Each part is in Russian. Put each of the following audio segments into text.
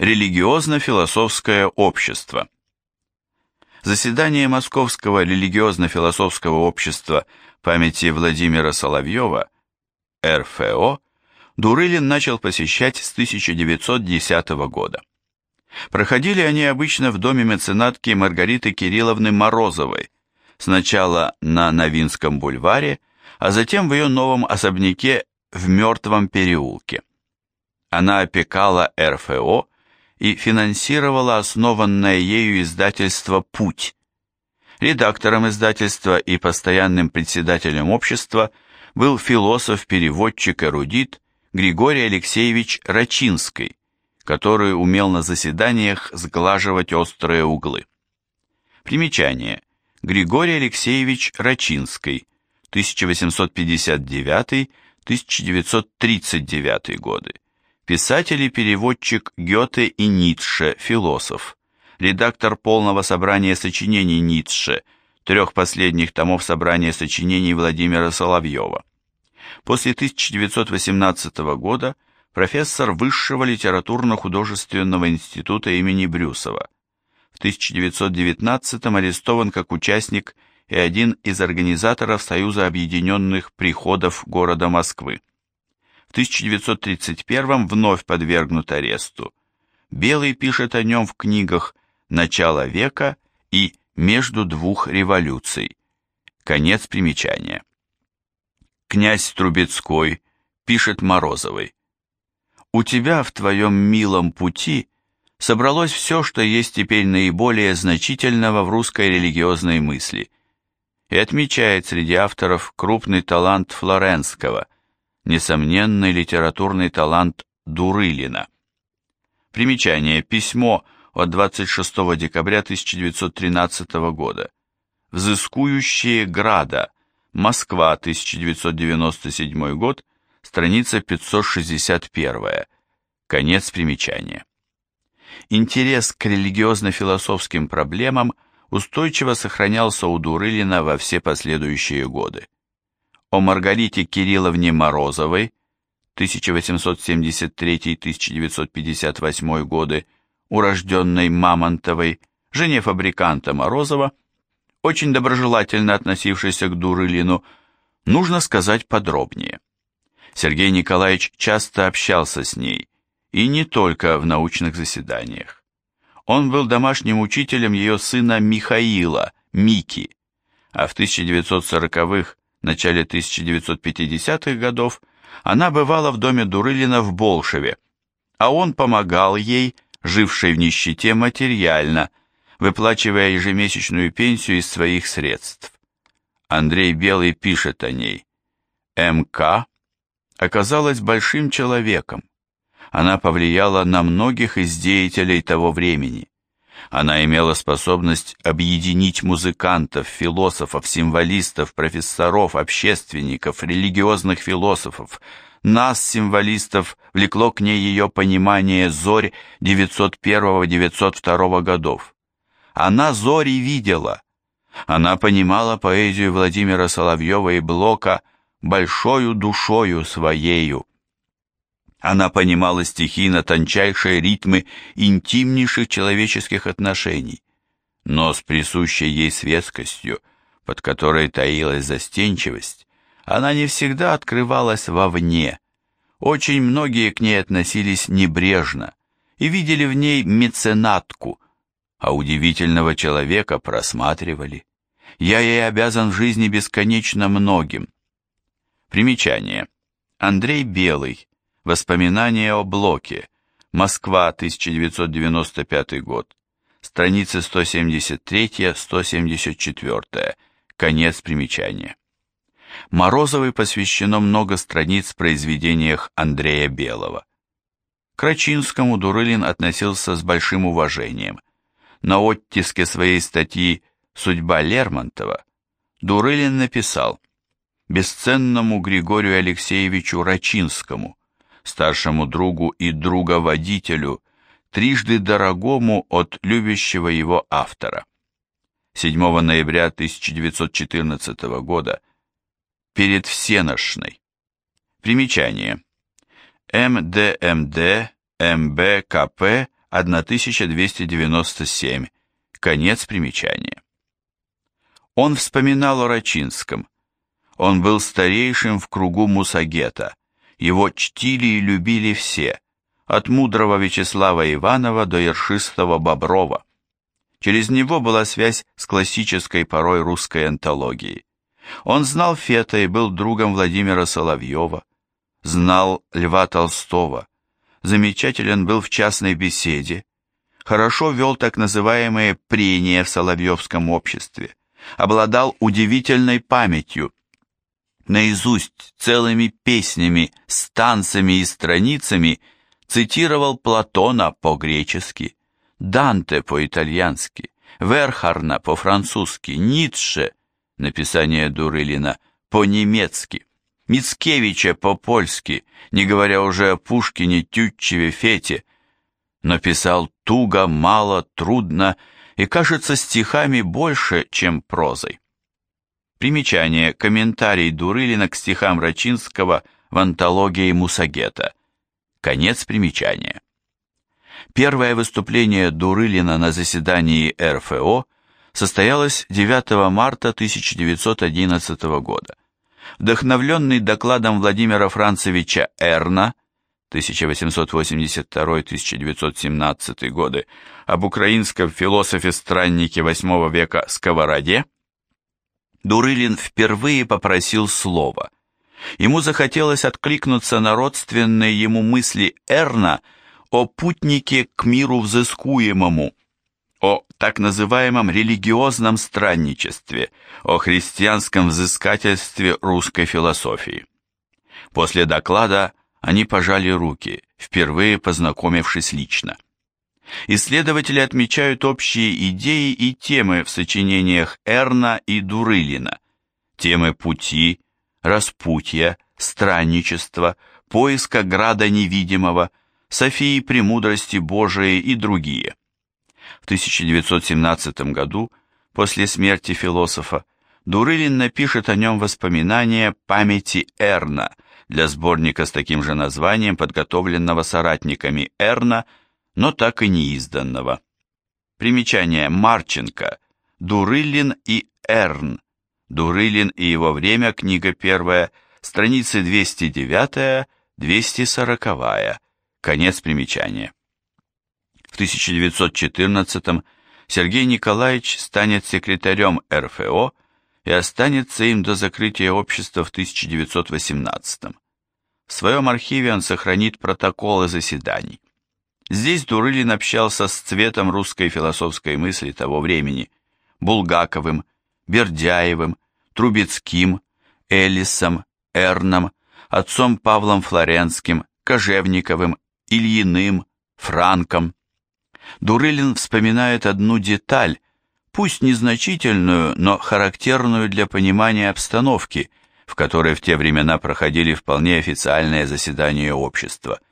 Религиозно-философское общество. Заседание Московского религиозно-философского общества памяти Владимира Соловьева, РФО, Дурылин начал посещать с 1910 года. Проходили они обычно в доме меценатки Маргариты Кирилловны Морозовой, сначала на Новинском бульваре, а затем в ее новом особняке в Мертвом переулке. Она опекала РФО и финансировала основанное ею издательство «Путь». Редактором издательства и постоянным председателем общества был философ-переводчик-эрудит Григорий Алексеевич Рачинский, который умел на заседаниях сглаживать острые углы. Примечание. Григорий Алексеевич Рачинский, 1859-1939 годы Писатель и переводчик Гёте и Ницше, философ. Редактор полного собрания сочинений Ницше, трех последних томов собрания сочинений Владимира Соловьева. После 1918 года профессор Высшего литературно-художественного института имени Брюсова. В 1919 арестован как участник и один из организаторов Союза объединенных приходов города Москвы в 1931 вновь подвергнут аресту. Белый пишет о нем в книгах «Начало века» и «Между двух революций». Конец примечания. Князь Трубецкой пишет Морозовой. «У тебя в твоем милом пути собралось все, что есть теперь наиболее значительного в русской религиозной мысли» и отмечает среди авторов крупный талант Флоренского – несомненный литературный талант Дурылина. Примечание. Письмо от 26 декабря 1913 года. Взыскующие Града. Москва, 1997 год, страница 561. Конец примечания. Интерес к религиозно-философским проблемам устойчиво сохранялся у Дурылина во все последующие годы о Маргарите Кирилловне Морозовой 1873-1958 годы, урожденной Мамонтовой, жене фабриканта Морозова, очень доброжелательно относившейся к Дурылину, нужно сказать подробнее. Сергей Николаевич часто общался с ней, и не только в научных заседаниях. Он был домашним учителем ее сына Михаила, Мики, а в 1940-х начале 1950-х годов она бывала в доме Дурылина в Болшеве, а он помогал ей, жившей в нищете, материально, выплачивая ежемесячную пенсию из своих средств. Андрей Белый пишет о ней. МК оказалась большим человеком. Она повлияла на многих из деятелей того времени. Она имела способность объединить музыкантов, философов, символистов, профессоров, общественников, религиозных философов. Нас, символистов, влекло к ней ее понимание зорь 901-902 годов. Она зори видела. Она понимала поэзию Владимира Соловьева и Блока большою душою своею. Она понимала стихи на тончайшие ритмы интимнейших человеческих отношений, но с присущей ей светскостью, под которой таилась застенчивость, она не всегда открывалась вовне. Очень многие к ней относились небрежно и видели в ней меценатку, а удивительного человека просматривали. Я ей обязан в жизни бесконечно многим. Примечание. Андрей Белый. Воспоминания о Блоке. Москва, 1995 год. Страницы 173-174. Конец примечания. Морозовой посвящено много страниц в произведениях Андрея Белого. К Рачинскому Дурылин относился с большим уважением. На оттиске своей статьи «Судьба Лермонтова» Дурылин написал «Бесценному Григорию Алексеевичу Рачинскому, старшему другу и друга-водителю, трижды дорогому от любящего его автора. 7 ноября 1914 года перед Всеношной. Примечание. МДМД МБКП 1297. Конец примечания. Он вспоминал о Рачинском. Он был старейшим в кругу Мусагета. Его чтили и любили все, от мудрого Вячеслава Иванова до ершистого Боброва. Через него была связь с классической порой русской антологией. Он знал Фета и был другом Владимира Соловьева, знал Льва Толстого, замечателен был в частной беседе, хорошо вел так называемые прения в Соловьевском обществе, обладал удивительной памятью, наизусть целыми песнями, станцами и страницами цитировал Платона по-гречески, Данте по-итальянски, Верхарна по-французски, Ницше, написание Дурылина, по-немецки, Мицкевича по-польски, не говоря уже о Пушкине, Тютчеве, Фете, но писал туго, мало, трудно и, кажется, стихами больше, чем прозой. Примечание. Комментарий Дурылина к стихам Рачинского в антологии Мусагета. Конец примечания. Первое выступление Дурылина на заседании РФО состоялось 9 марта 1911 года. Вдохновленный докладом Владимира Францевича Эрна 1882-1917 годы об украинском философе-страннике VIII века Сковороде, Дурылин впервые попросил слова. Ему захотелось откликнуться на родственные ему мысли Эрна о путнике к миру взыскуемому, о так называемом религиозном странничестве, о христианском взыскательстве русской философии. После доклада они пожали руки, впервые познакомившись лично. Исследователи отмечают общие идеи и темы в сочинениях Эрна и Дурылина, темы пути, распутья, странничества, поиска града невидимого, Софии премудрости Божией и другие. В 1917 году, после смерти философа, Дурылин напишет о нем воспоминания памяти Эрна для сборника с таким же названием, подготовленного соратниками Эрна – но так и не изданного. Примечание Марченко, Дурылин и Эрн, Дурылин и его время, книга первая, страницы 209-240, конец примечания. В 1914 Сергей Николаевич станет секретарем РФО и останется им до закрытия общества в 1918. В своем архиве он сохранит протоколы заседаний. Здесь Дурылин общался с цветом русской философской мысли того времени, Булгаковым, Бердяевым, Трубецким, Элисом, Эрном, отцом Павлом Флоренским, Кожевниковым, Ильиным, Франком. Дурылин вспоминает одну деталь, пусть незначительную, но характерную для понимания обстановки, в которой в те времена проходили вполне официальные заседания общества –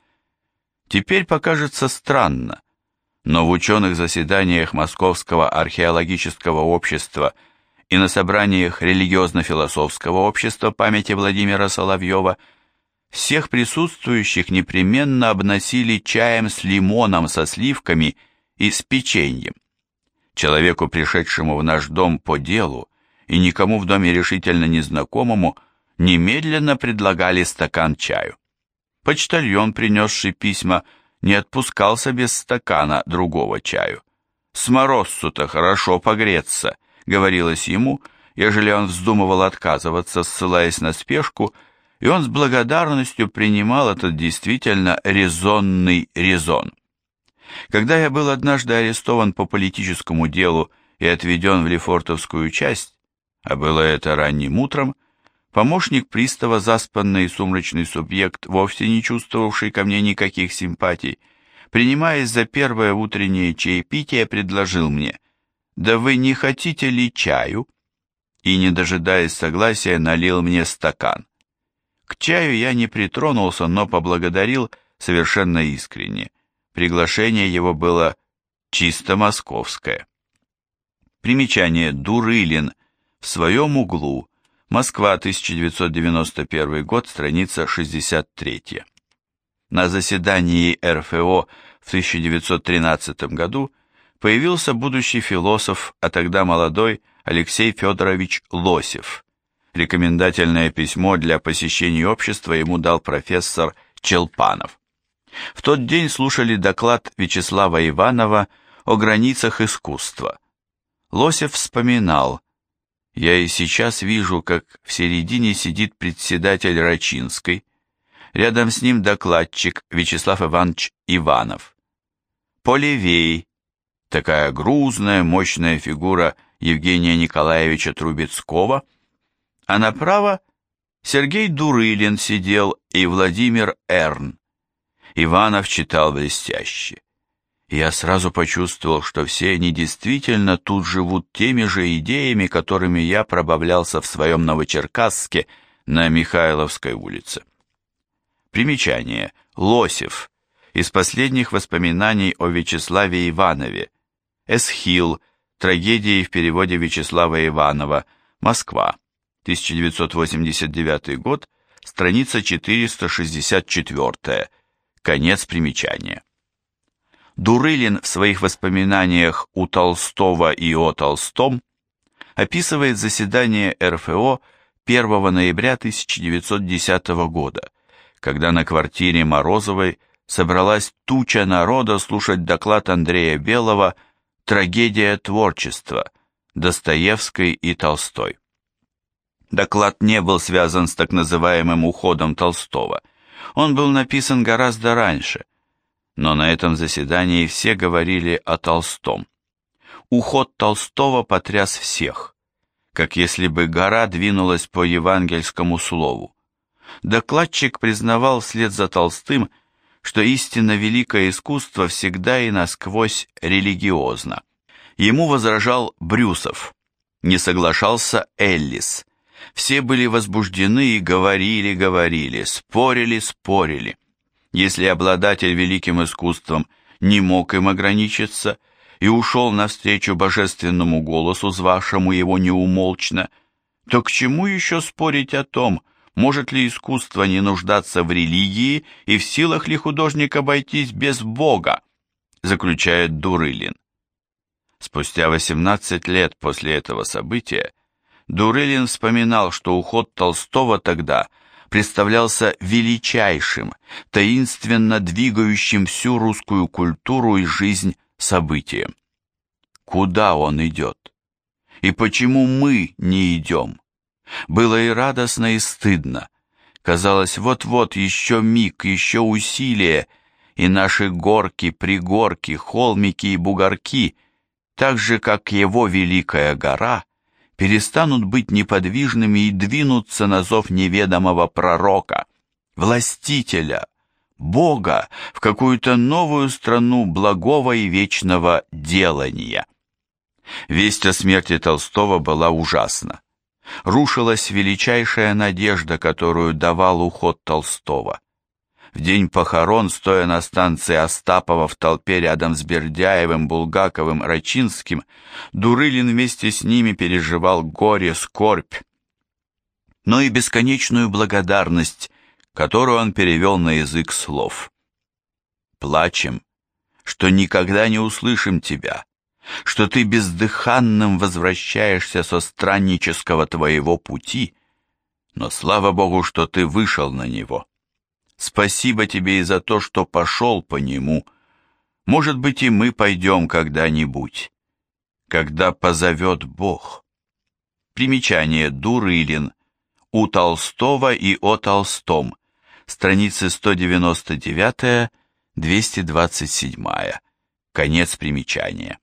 теперь покажется странно, но в ученых заседаниях Московского археологического общества и на собраниях религиозно-философского общества памяти Владимира Соловьева всех присутствующих непременно обносили чаем с лимоном со сливками и с печеньем. Человеку, пришедшему в наш дом по делу, и никому в доме решительно незнакомому, немедленно предлагали стакан чаю. Почтальон, принесший письма, не отпускался без стакана другого чаю. «С морозцу-то хорошо погреться», — говорилось ему, ежели он вздумывал отказываться, ссылаясь на спешку, и он с благодарностью принимал этот действительно резонный резон. Когда я был однажды арестован по политическому делу и отведен в Лефортовскую часть, а было это ранним утром, Помощник пристава, заспанный сумрачный субъект, вовсе не чувствовавший ко мне никаких симпатий, принимаясь за первое утреннее чаепитие, предложил мне, «Да вы не хотите ли чаю?» И, не дожидаясь согласия, налил мне стакан. К чаю я не притронулся, но поблагодарил совершенно искренне. Приглашение его было чисто московское. Примечание «Дурылин» в своем углу Москва, 1991 год, страница 63. На заседании РФО в 1913 году появился будущий философ, а тогда молодой Алексей Федорович Лосев. Рекомендательное письмо для посещения общества ему дал профессор Челпанов. В тот день слушали доклад Вячеслава Иванова о границах искусства. Лосев вспоминал, «Я и сейчас вижу, как в середине сидит председатель Рачинской, рядом с ним докладчик Вячеслав Иванович Иванов. Полевей, такая грузная, мощная фигура Евгения Николаевича Трубецкого, а направо Сергей Дурылин сидел и Владимир Эрн. Иванов читал блестяще. Я сразу почувствовал, что все они действительно тут живут теми же идеями, которыми я пробавлялся в своем Новочеркасске на Михайловской улице. Примечание. Лосев. Из последних воспоминаний о Вячеславе Иванове. Эсхил. Трагедии в переводе Вячеслава Иванова. Москва. 1989 год. Страница 464. Конец примечания. Дурылин в своих воспоминаниях у Толстого и о Толстом описывает заседание РФО 1 ноября 1910 года, когда на квартире Морозовой собралась туча народа слушать доклад Андрея Белого «Трагедия творчества» Достоевской и Толстой. Доклад не был связан с так называемым уходом Толстого. Он был написан гораздо раньше, но на этом заседании все говорили о Толстом. Уход Толстого потряс всех, как если бы гора двинулась по евангельскому слову. Докладчик признавал вслед за Толстым, что истинно великое искусство всегда и насквозь религиозно. Ему возражал Брюсов, не соглашался Эллис. Все были возбуждены и говорили, говорили, спорили, спорили. Если обладатель великим искусством не мог им ограничиться и ушел навстречу божественному голосу, звавшему его неумолчно, то к чему еще спорить о том, может ли искусство не нуждаться в религии и в силах ли художник обойтись без Бога, заключает Дурылин. Спустя 18 лет после этого события Дурылин вспоминал, что уход Толстого тогда представлялся величайшим, таинственно двигающим всю русскую культуру и жизнь событием. Куда он идет? И почему мы не идем? Было и радостно, и стыдно. Казалось, вот-вот еще миг, еще усилие, и наши горки, пригорки, холмики и бугорки, так же, как его великая гора, перестанут быть неподвижными и двинутся на зов неведомого пророка, властителя, Бога в какую-то новую страну благого и вечного делания. Весть о смерти Толстого была ужасна рушилась величайшая надежда, которую давал уход Толстого. В день похорон, стоя на станции Остапова в толпе рядом с Бердяевым, Булгаковым, Рачинским, Дурылин вместе с ними переживал горе, скорбь, но и бесконечную благодарность, которую он перевел на язык слов. «Плачем, что никогда не услышим тебя, что ты бездыханным возвращаешься со страннического твоего пути, но слава Богу, что ты вышел на него. Спасибо тебе и за то, что пошел по нему. Может быть, и мы пойдем когда-нибудь, когда позовет Бог. Примечание Дурылин. У Толстого и о Толстом. Страницы 199-227. Конец примечания.